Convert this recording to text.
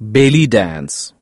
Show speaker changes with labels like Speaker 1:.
Speaker 1: belly dance.